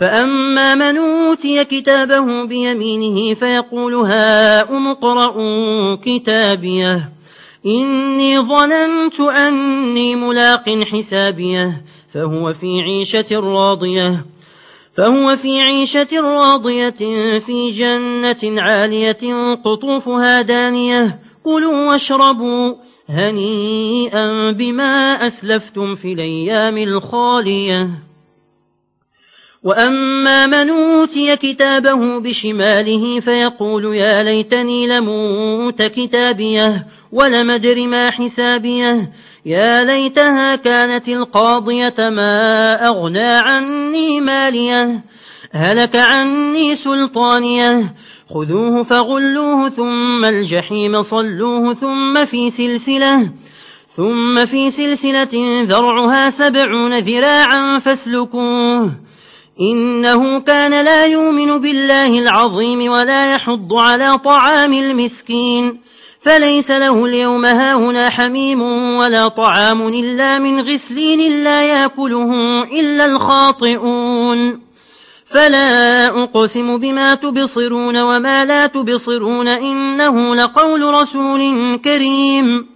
فأما من أوتي كتابه بيمينه فيقول هاؤم اقرءوا كتابيه إني ظننت أني ملاق حسابيه فهو في عيشة راضية فهو في عيشة راضية في جنة عالية قطوفها دانية كلوا واشربوا هنيئا بما أسلفتم في الأيام الخالية وأما من أوتي كتابه بشماله فيقول يا ليتني لموت كتابيه ولم أدر ما حسابيه يا ليتها كانت القاضية ما أغنى عني ماليه هلك عني سلطانيه خذوه فغلوه ثم الجحيم صلوه ثم في سلسلة ثم في سلسلة ذرعها سبعون ذراعا فاسلكوه إنه كان لا يؤمن بالله العظيم ولا يحض على طعام المسكين فليس له اليوم هاهنا حميم ولا طعام إلا من غسلين لا يأكله إلا الخاطئون. فلا أقسم بما تبصرون وما لا تبصرون إنه لقول رسول كريم.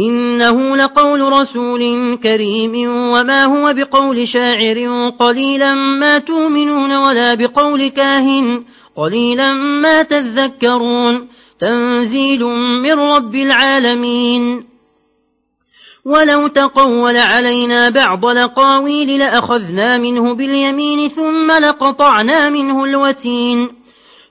إنه لقول رسول كريم وما هو بقول شاعر قليلا ما تؤمنون ولا بقول كاهن قليلا ما تذكرون تنزيل من رب العالمين ولو تقول علينا بعض لقاويل لأخذنا منه باليمين ثم لقطعنا منه الوتين